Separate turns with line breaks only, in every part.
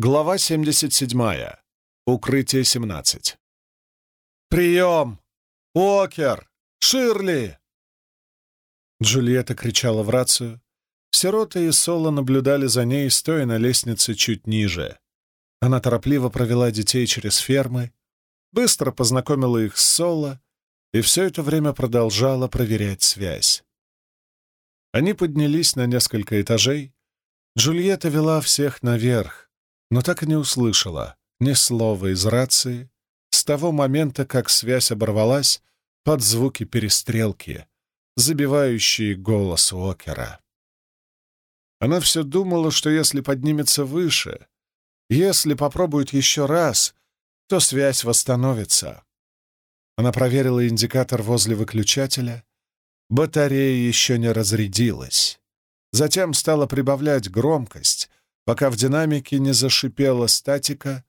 Глава 77. Укрытие 17. «Прием! Окер! Ширли!» Джульетта кричала в рацию. Сирота и Соло наблюдали за ней, стоя на лестнице чуть ниже. Она торопливо провела детей через фермы, быстро познакомила их с Соло и все это время продолжала проверять связь. Они поднялись на несколько этажей. Джульетта вела всех наверх, но так и не услышала ни слова из рации с того момента, как связь оборвалась под звуки перестрелки, забивающие голос Уокера. Она все думала, что если поднимется выше, если попробует еще раз, то связь восстановится. Она проверила индикатор возле выключателя. Батарея еще не разрядилась. Затем стала прибавлять громкость, пока в динамике не зашипела статика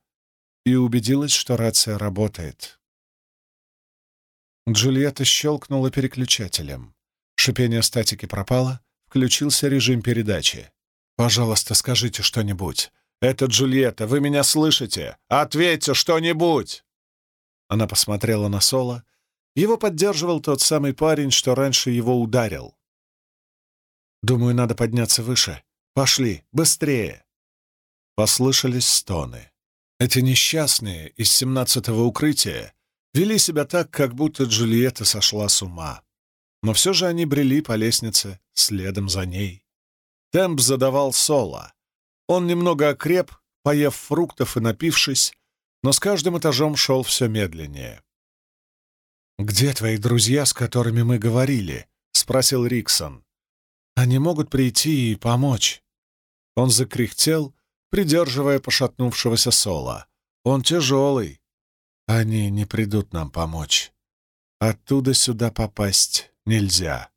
и убедилась, что рация работает. Джульетта щелкнула переключателем. Шипение статики пропало, включился режим передачи. «Пожалуйста, скажите что-нибудь. Это Джульетта, вы меня слышите? Ответьте что-нибудь!» Она посмотрела на Соло. Его поддерживал тот самый парень, что раньше его ударил. «Думаю, надо подняться выше. Пошли, быстрее!» Послышались стоны. Эти несчастные из семнадцатого укрытия вели себя так, как будто Джульетта сошла с ума. Но все же они брели по лестнице следом за ней. Темп задавал соло. Он немного окреп, поев фруктов и напившись, но с каждым этажом шел все медленнее. «Где твои друзья, с которыми мы говорили?» — спросил Риксон. «Они могут прийти и помочь». Он закряхтел, придерживая пошатнувшегося Сола. «Он тяжелый. Они не придут нам помочь. Оттуда сюда попасть нельзя».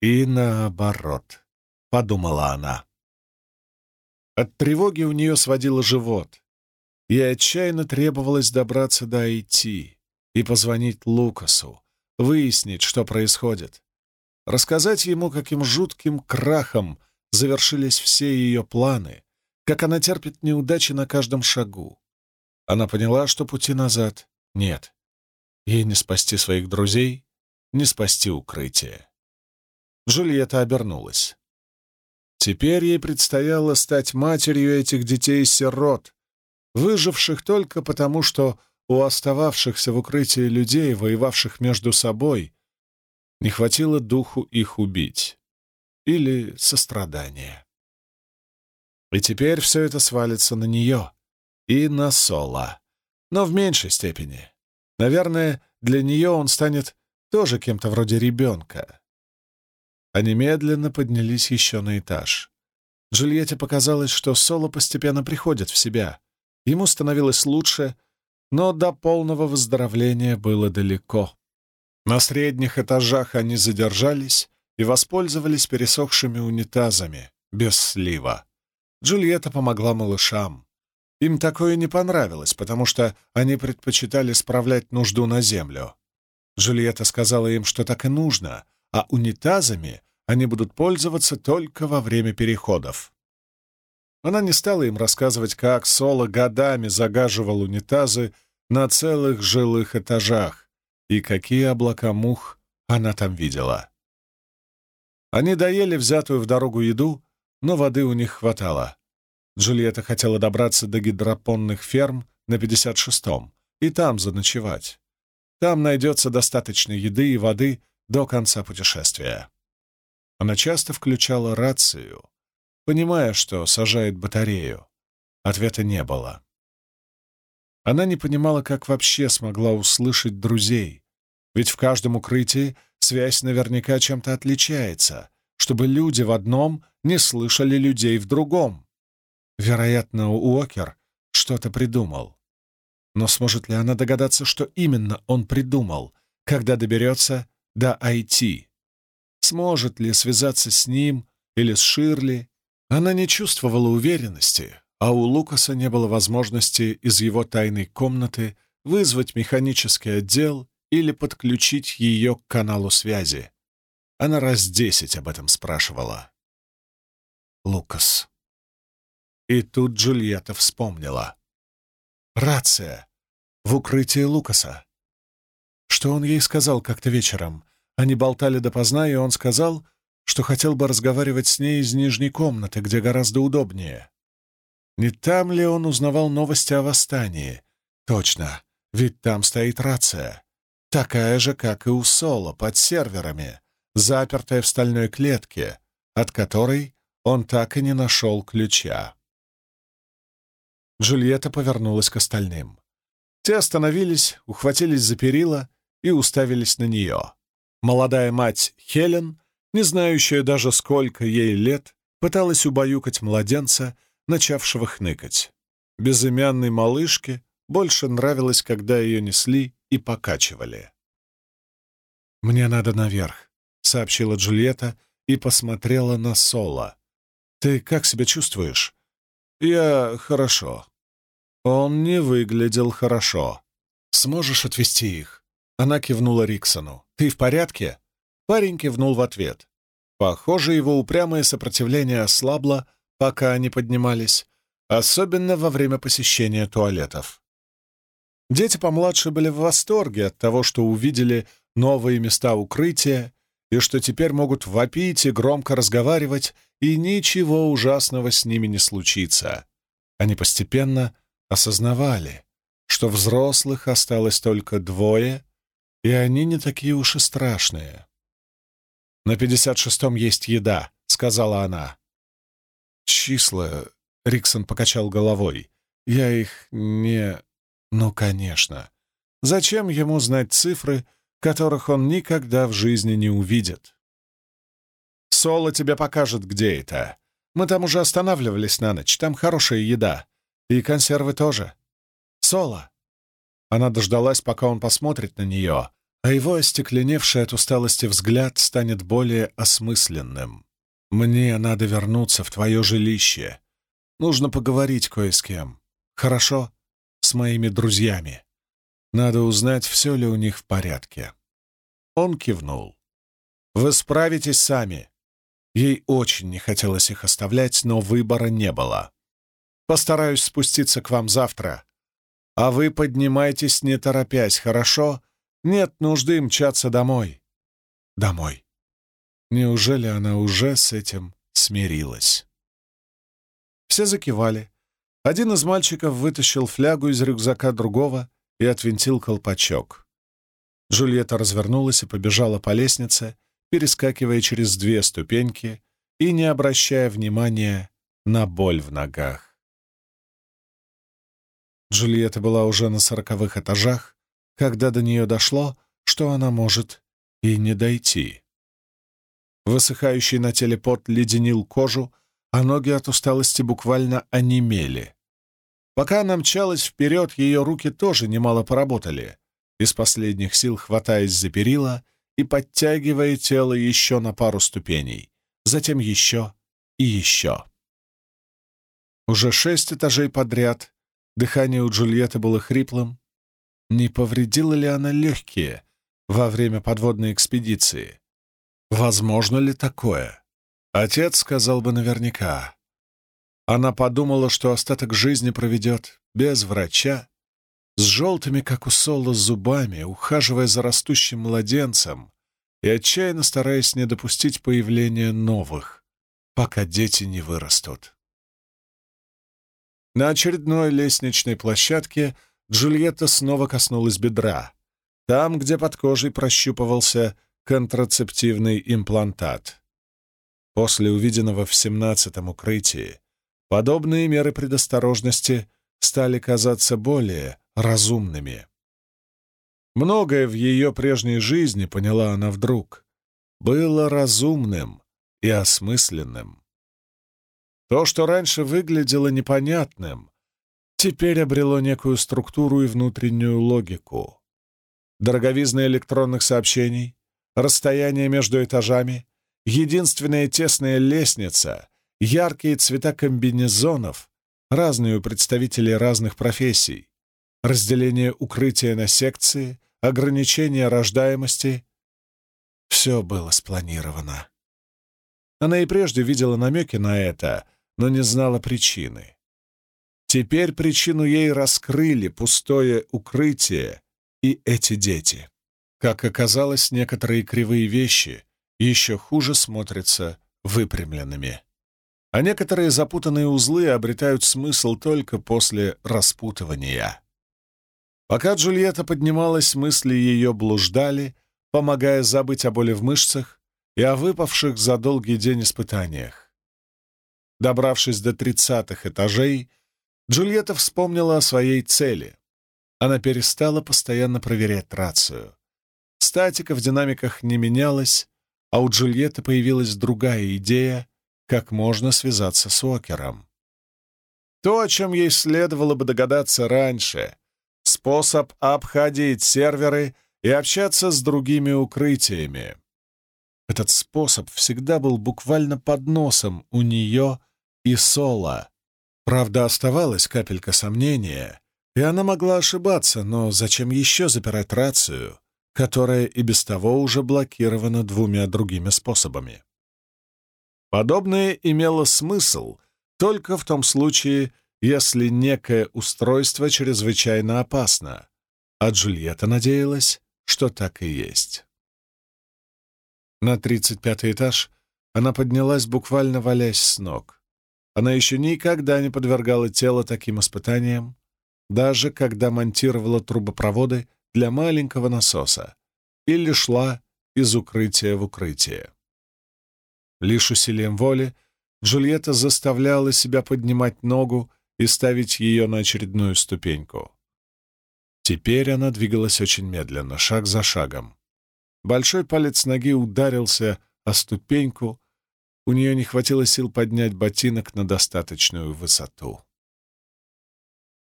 «И наоборот», — подумала она. От тревоги у нее сводило живот. и отчаянно требовалось добраться до Айти и позвонить Лукасу, выяснить, что происходит. Рассказать ему, каким жутким крахом завершились все ее планы, как она терпит неудачи на каждом шагу. Она поняла, что пути назад нет. Ей не спасти своих друзей, не спасти укрытие. Джульетта обернулась. Теперь ей предстояло стать матерью этих детей-сирот, выживших только потому, что у остававшихся в укрытии людей, воевавших между собой, не хватило духу их убить или сострадания. И теперь все это свалится на нее и на Сола, но в меньшей степени. Наверное, для нее он станет тоже кем-то вроде ребенка. Они медленно поднялись еще на этаж. Джульетте показалось, что Соло постепенно приходит в себя. Ему становилось лучше, но до полного выздоровления было далеко. На средних этажах они задержались и воспользовались пересохшими унитазами, без слива. Джульетта помогла малышам. Им такое не понравилось, потому что они предпочитали справлять нужду на землю. Джульетта сказала им, что так и нужно, а унитазами они будут пользоваться только во время переходов. Она не стала им рассказывать, как Соло годами загаживал унитазы на целых жилых этажах и какие облака мух она там видела. Они доели взятую в дорогу еду, но воды у них хватало. Джульетта хотела добраться до гидропонных ферм на 56-м и там заночевать. Там найдется достаточно еды и воды до конца путешествия. Она часто включала рацию, понимая, что сажает батарею. Ответа не было. Она не понимала, как вообще смогла услышать друзей, ведь в каждом укрытии связь наверняка чем-то отличается, чтобы люди в одном не слышали людей в другом. Вероятно, Уокер что-то придумал. Но сможет ли она догадаться, что именно он придумал, когда доберется до IT? Сможет ли связаться с ним или с Ширли? Она не чувствовала уверенности, а у Лукаса не было возможности из его тайной комнаты вызвать механический отдел или подключить ее к каналу связи. Она раз десять об этом спрашивала. Лукас. И тут Джульетта вспомнила. Рация. В укрытии Лукаса. Что он ей сказал как-то вечером? Они болтали допоздна, и он сказал, что хотел бы разговаривать с ней из нижней комнаты, где гораздо удобнее. Не там ли он узнавал новости о восстании? Точно, ведь там стоит рация. Такая же, как и у Соло, под серверами, запертая в стальной клетке, от которой он так и не нашел ключа. Джульетта повернулась к остальным. Те остановились, ухватились за перила и уставились на нее. Молодая мать Хелен, не знающая даже сколько ей лет, пыталась убаюкать младенца, начавшего хныкать. Безымянной малышке больше нравилось, когда ее несли и покачивали. «Мне надо наверх», — сообщила Джульетта и посмотрела на Соло. «Ты как себя чувствуешь?» «Я хорошо». Он не выглядел хорошо. «Сможешь отвезти их?» Она кивнула Риксону. «Ты в порядке?» Парень кивнул в ответ. Похоже, его упрямое сопротивление ослабло, пока они поднимались, особенно во время посещения туалетов. Дети помладше были в восторге от того, что увидели новые места укрытия и что теперь могут вопить и громко разговаривать, и ничего ужасного с ними не случится. Они постепенно осознавали, что взрослых осталось только двое, и они не такие уж и страшные. «На пятьдесят шестом есть еда», — сказала она. «Числа...» — Риксон покачал головой. «Я их не...» Ну, конечно. Зачем ему знать цифры, которых он никогда в жизни не увидит? Соло тебе покажет, где это. Мы там уже останавливались на ночь, там хорошая еда. И консервы тоже. Соло. Она дождалась, пока он посмотрит на нее, а его остекленевший от усталости взгляд станет более осмысленным. «Мне надо вернуться в твое жилище. Нужно поговорить кое с кем. Хорошо?» с моими друзьями. Надо узнать, все ли у них в порядке. Он кивнул. «Вы справитесь сами». Ей очень не хотелось их оставлять, но выбора не было. «Постараюсь спуститься к вам завтра. А вы поднимайтесь, не торопясь, хорошо? Нет нужды мчаться домой». «Домой». Неужели она уже с этим смирилась? Все закивали, один из мальчиков вытащил флягу из рюкзака другого и отвинтил колпачок. Джульетта развернулась и побежала по лестнице, перескакивая через две ступеньки и не обращая внимания на боль в ногах. Джульетта была уже на сороковых этажах, когда до нее дошло, что она может и не дойти. Высыхающий на теле пот леденил кожу, а ноги от усталости буквально онемели. Пока она мчалась вперед, ее руки тоже немало поработали, из последних сил хватаясь за перила и подтягивая тело еще на пару ступеней, затем еще и еще. Уже шесть этажей подряд дыхание у Джульетты было хриплым. Не повредила ли она легкие во время подводной экспедиции? Возможно ли такое? Отец сказал бы наверняка. Она подумала, что остаток жизни проведет без врача, с желтыми, как у Соло, зубами, ухаживая за растущим младенцем и отчаянно стараясь не допустить появления новых, пока дети не вырастут. На очередной лестничной площадке Джульетта снова коснулась бедра, там, где под кожей прощупывался контрацептивный имплантат. После увиденного в семнадцатом укрытии подобные меры предосторожности стали казаться более разумными. Многое в ее прежней жизни, поняла она вдруг, было разумным и осмысленным. То, что раньше выглядело непонятным, теперь обрело некую структуру и внутреннюю логику. Дороговизна электронных сообщений, расстояние между этажами, единственная тесная лестница, яркие цвета комбинезонов, разные у представителей разных профессий, разделение укрытия на секции, ограничение рождаемости. Все было спланировано. Она и прежде видела намеки на это, но не знала причины. Теперь причину ей раскрыли пустое укрытие и эти дети. Как оказалось, некоторые кривые вещи еще хуже смотрятся выпрямленными. А некоторые запутанные узлы обретают смысл только после распутывания. Пока Джульетта поднималась, мысли ее блуждали, помогая забыть о боли в мышцах и о выпавших за долгий день испытаниях. Добравшись до тридцатых этажей, Джульетта вспомнила о своей цели. Она перестала постоянно проверять рацию. Статика в динамиках не менялась, а у Джульетты появилась другая идея, как можно связаться с Уокером. То, о чем ей следовало бы догадаться раньше — способ обходить серверы и общаться с другими укрытиями. Этот способ всегда был буквально под носом у нее и Сола. Правда, оставалась капелька сомнения, и она могла ошибаться, но зачем еще запирать рацию, которая и без того уже блокирована двумя другими способами? Подобное имело смысл только в том случае, если некое устройство чрезвычайно опасно, а Джульетта надеялась, что так и есть. На 35 этаж она поднялась, буквально валясь с ног. Она еще никогда не подвергала тело таким испытаниям, даже когда монтировала трубопроводы для маленького насоса или шла из укрытия в укрытие. Лишь усилием воли Джульетта заставляла себя поднимать ногу и ставить ее на очередную ступеньку. Теперь она двигалась очень медленно, шаг за шагом. Большой палец ноги ударился о ступеньку, у нее не хватило сил поднять ботинок на достаточную высоту.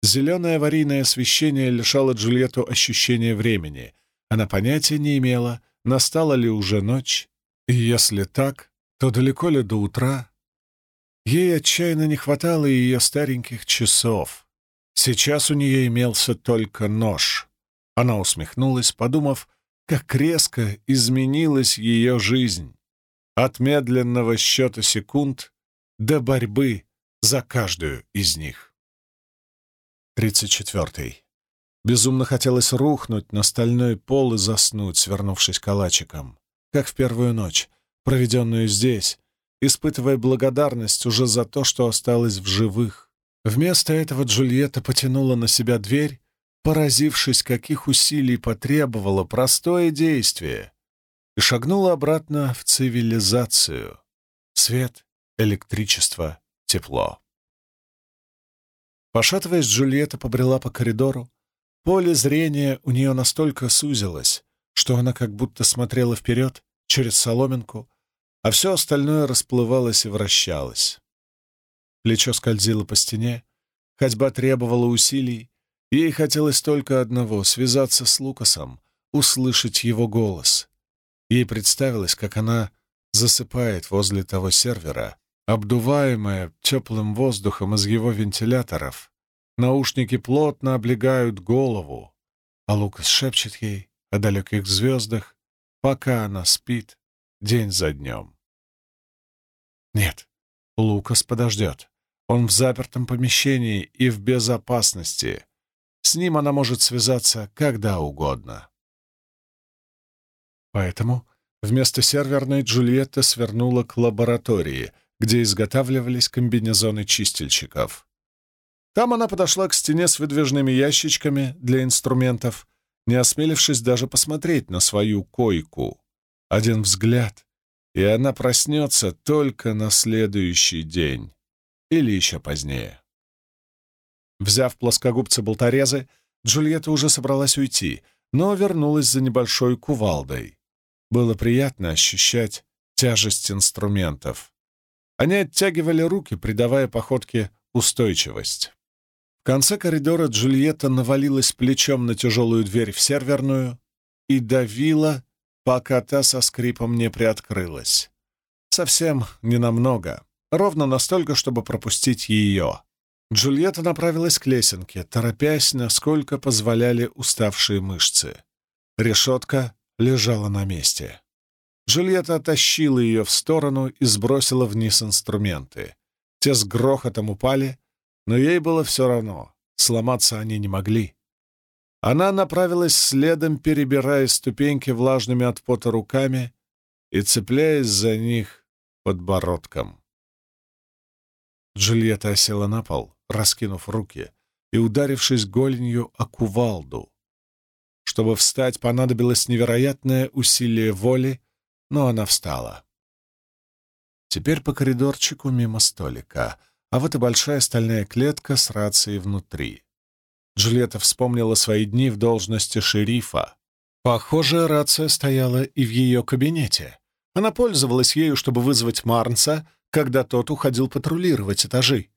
Зеленое аварийное освещение лишало Джульетту ощущения времени. Она понятия не имела, настала ли уже ночь, и если так, то далеко ли до утра. Ей отчаянно не хватало ее стареньких часов. Сейчас у нее имелся только нож. Она усмехнулась, подумав, как резко изменилась ее жизнь от медленного счета секунд до борьбы за каждую из них. 34. Безумно хотелось рухнуть на стальной пол и заснуть, свернувшись калачиком, как в первую ночь, проведенную здесь, испытывая благодарность уже за то, что осталось в живых. Вместо этого Джульетта потянула на себя дверь, поразившись, каких усилий потребовало простое действие и шагнула обратно в цивилизацию. Свет, электричество, тепло. Пошатываясь, Джульетта побрела по коридору. Поле зрения у нее настолько сузилось, что она как будто смотрела вперед через соломинку, а все остальное расплывалось и вращалось. Плечо скользило по стене, ходьба требовала усилий, ей хотелось только одного — связаться с Лукасом, услышать его голос. Ей представилось, как она засыпает возле того сервера, обдуваемая теплым воздухом из его вентиляторов. Наушники плотно облегают голову, а Лукас шепчет ей о далеких звездах, пока она спит день за днем. Нет, Лукас подождет. Он в запертом помещении и в безопасности. С ним она может связаться когда угодно. Поэтому вместо серверной Джульетта свернула к лаборатории, где изготавливались комбинезоны чистильщиков. Там она подошла к стене с выдвижными ящичками для инструментов, не осмелившись даже посмотреть на свою койку. Один взгляд, и она проснется только на следующий день или еще позднее. Взяв плоскогубцы-болторезы, Джульетта уже собралась уйти, но вернулась за небольшой кувалдой. Было приятно ощущать тяжесть инструментов. Они оттягивали руки, придавая походке устойчивость. В конце коридора Джульетта навалилась плечом на тяжелую дверь в серверную и давила, пока та со скрипом не приоткрылась. Совсем ненамного, ровно настолько, чтобы пропустить ее. Джульетта направилась к лесенке, торопясь, насколько позволяли уставшие мышцы. Решетка лежала на месте. Джульетта оттащила ее в сторону и сбросила вниз инструменты. Те с грохотом упали, но ей было все равно, сломаться они не могли. Она направилась следом, перебирая ступеньки влажными от пота руками и цепляясь за них подбородком. Джульетта осела на пол, раскинув руки и ударившись голенью о кувалду. Чтобы встать, понадобилось невероятное усилие воли, но она встала. Теперь по коридорчику мимо столика, а вот и большая стальная клетка с рацией внутри. Джульетта вспомнила свои дни в должности шерифа. Похоже, рация стояла и в ее кабинете. Она пользовалась ею, чтобы вызвать Марнса, когда тот уходил патрулировать этажи.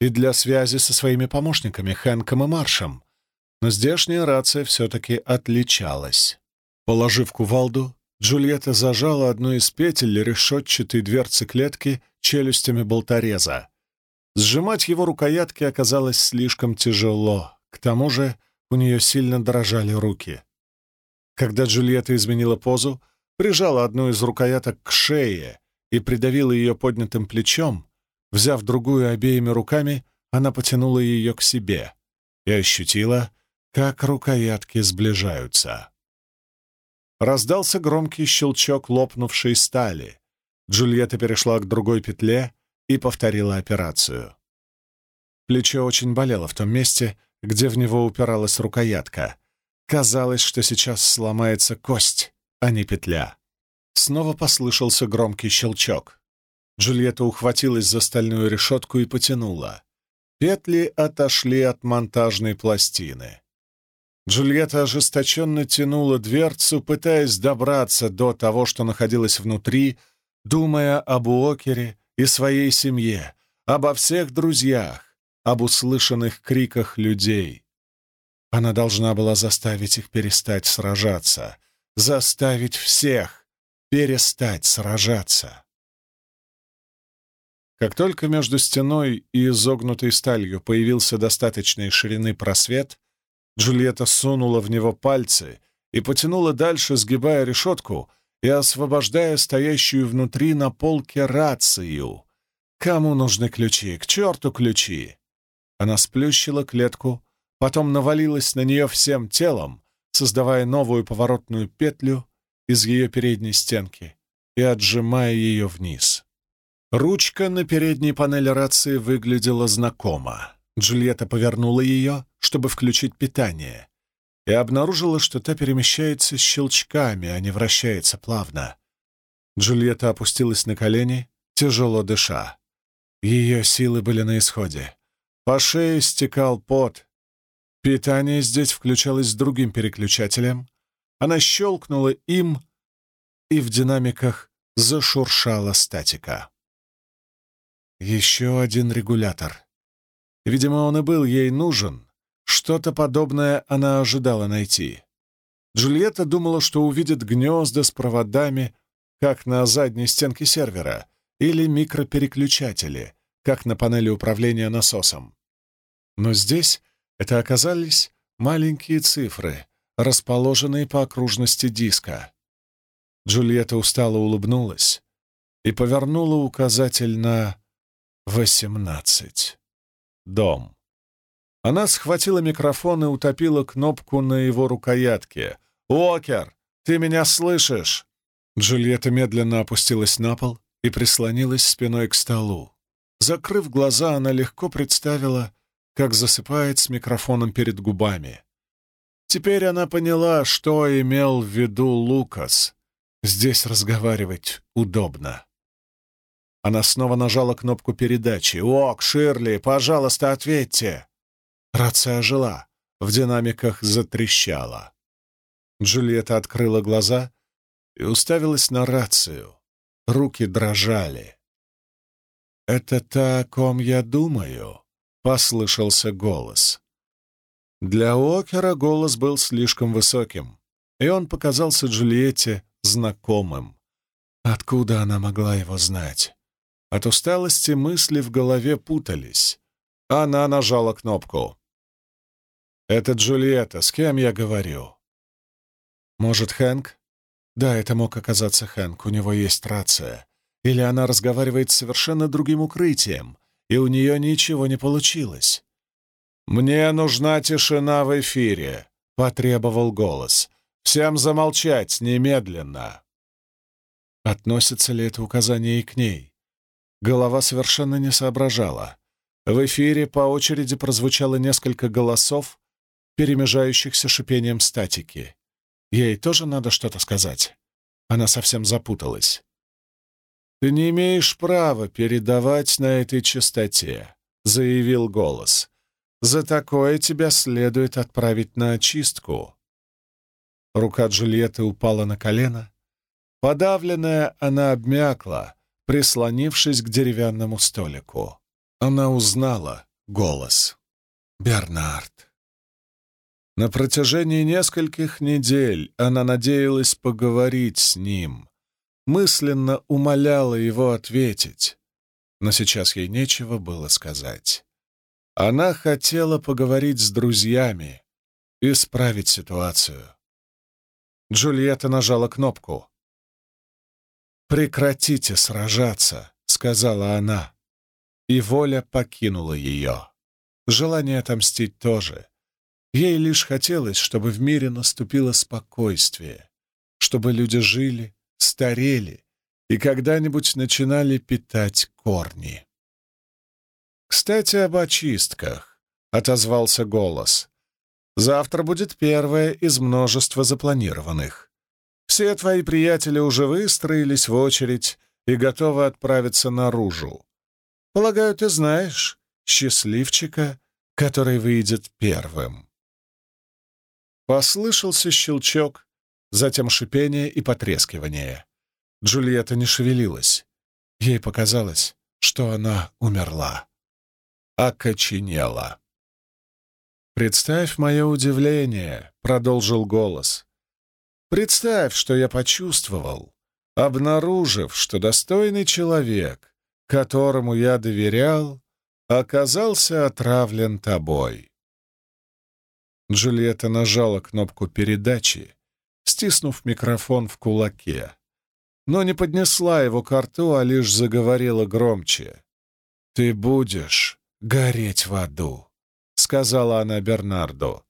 И для связи со своими помощниками Хэнком и Маршем. Но здешняя рация все-таки отличалась. Положив кувалду, Джульетта зажала одну из петель решетчатой дверцы клетки челюстями болтореза. Сжимать его рукоятки оказалось слишком тяжело. К тому же у нее сильно дрожали руки. Когда Джульетта изменила позу, прижала одну из рукояток к шее и придавила ее поднятым плечом, взяв другую обеими руками, она потянула ее к себе и ощутила, как рукоятки сближаются. Раздался громкий щелчок лопнувшей стали. Джульетта перешла к другой петле и повторила операцию. Плечо очень болело в том месте, где в него упиралась рукоятка. Казалось, что сейчас сломается кость, а не петля. Снова послышался громкий щелчок. Джульетта ухватилась за стальную решетку и потянула. Петли отошли от монтажной пластины. Джульетта ожесточенно тянула дверцу, пытаясь добраться до того, что находилось внутри, думая об Уокере и своей семье, обо всех друзьях, об услышанных криках людей. Она должна была заставить их перестать сражаться, заставить всех перестать сражаться. Как только между стеной и изогнутой сталью появился достаточной ширины просвет, Джульетта сунула в него пальцы и потянула дальше, сгибая решетку и освобождая стоящую внутри на полке рацию. Кому нужны ключи? К черту ключи! Она сплющила клетку, потом навалилась на нее всем телом, создавая новую поворотную петлю из ее передней стенки и отжимая ее вниз. Ручка на передней панели рации выглядела знакомо. Джульетта повернула ее, чтобы включить питание, и обнаружила, что та перемещается щелчками, а не вращается плавно. Джульетта опустилась на колени, тяжело дыша. Ее силы были на исходе. По шее стекал пот. Питание здесь включалось с другим переключателем. Она щелкнула им, и в динамиках зашуршала статика. Еще один регулятор. Видимо, он и был ей нужен. Что-то подобное она ожидала найти. Джульетта думала, что увидит гнезда с проводами, как на задней стенке сервера, или микропереключатели, как на панели управления насосом. Но здесь это оказались маленькие цифры, расположенные по окружности диска. Джульетта устало улыбнулась и повернула указатель на восемнадцать. Дом. Она схватила микрофон и утопила кнопку на его рукоятке. «Уокер, ты меня слышишь?» Джульетта медленно опустилась на пол и прислонилась спиной к столу. Закрыв глаза, она легко представила, как засыпает с микрофоном перед губами. Теперь она поняла, что имел в виду Лукас. Здесь разговаривать удобно. Она снова нажала кнопку передачи. «Ок, Ширли, пожалуйста, ответьте!» Рация ожила, в динамиках затрещала. Джульетта открыла глаза и уставилась на рацию. Руки дрожали. «Это та, о ком я думаю?» послышался голос. Для Окера голос был слишком высоким, и он показался Джульетте знакомым. Откуда она могла его знать? От усталости мысли в голове путались. Она нажала кнопку. «Это Джульетта, с кем я говорю?» «Может, Хэнк?» Да, это мог оказаться Хэнк, у него есть рация. Или она разговаривает с совершенно другим укрытием, и у нее ничего не получилось. «Мне нужна тишина в эфире», — потребовал голос. «Всем замолчать немедленно». Относится ли это указание и к ней? Голова совершенно не соображала. В эфире по очереди прозвучало несколько голосов, перемежающихся шипением статики. Ей тоже надо что-то сказать. Она совсем запуталась. «Ты не имеешь права передавать на этой частоте», — заявил голос. «За такое тебя следует отправить на очистку». Рука Джульетты упала на колено. Подавленная, она обмякла, прислонившись к деревянному столику. Она узнала голос. «Бернард». На протяжении нескольких недель она надеялась поговорить с ним, мысленно умоляла его ответить, но сейчас ей нечего было сказать. Она хотела поговорить с друзьями, исправить ситуацию. Джульетта нажала кнопку. «Прекратите сражаться», — сказала она. И воля покинула ее. Желание отомстить тоже. Ей лишь хотелось, чтобы в мире наступило спокойствие, чтобы люди жили, старели и когда-нибудь начинали питать корни. «Кстати, об очистках», — отозвался голос. «Завтра будет первая из множества запланированных. Все твои приятели уже выстроились в очередь и готовы отправиться наружу. Полагаю, ты знаешь счастливчика, который выйдет первым». Послышался щелчок, затем шипение и потрескивание. Джульетта не шевелилась. Ей показалось, что она умерла. Окоченела. «Представь мое удивление», — продолжил голос. «Представь, что я почувствовал, обнаружив, что достойный человек, которому я доверял, оказался отравлен тобой». Джульетта нажала кнопку передачи, стиснув микрофон в кулаке, но не поднесла его к рту, а лишь заговорила громче. «Ты будешь гореть в аду», — сказала она Бернарду.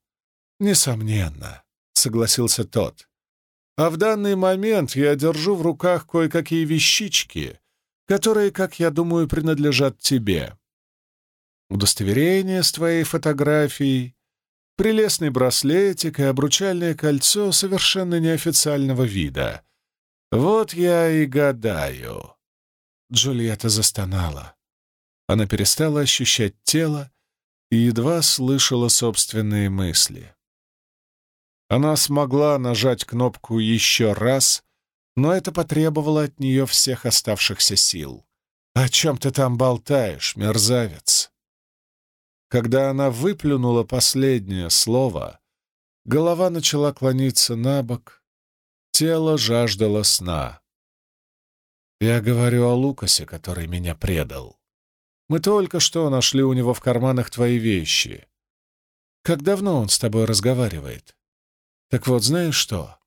«Несомненно», — согласился тот. «А в данный момент я держу в руках кое-какие вещички, которые, как я думаю, принадлежат тебе. Удостоверение с твоей фотографией, Прелестный браслетик и обручальное кольцо совершенно неофициального вида. Вот я и гадаю. Джульетта застонала. Она перестала ощущать тело и едва слышала собственные мысли. Она смогла нажать кнопку еще раз, но это потребовало от нее всех оставшихся сил. «О чем ты там болтаешь, мерзавец?» Когда она выплюнула последнее слово, голова начала клониться на бок, тело жаждало сна. Я говорю о Лукасе, который меня предал. Мы только что нашли у него в карманах твои вещи. Как давно он с тобой разговаривает? Так вот, знаешь что?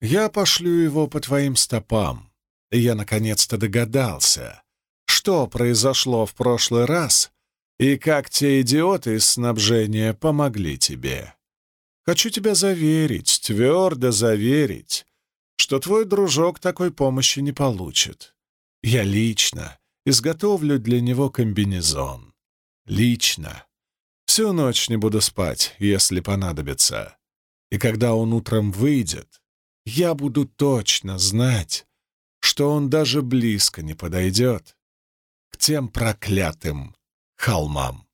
Я пошлю его по твоим стопам. И я наконец-то догадался, что произошло в прошлый раз, и как те идиоты из снабжения помогли тебе. Хочу тебя заверить, твердо заверить, что твой дружок такой помощи не получит. Я лично изготовлю для него комбинезон. Лично. Всю ночь не буду спать, если понадобится. И когда он утром выйдет, я буду точно знать, что он даже близко не подойдет к тем проклятым холмам.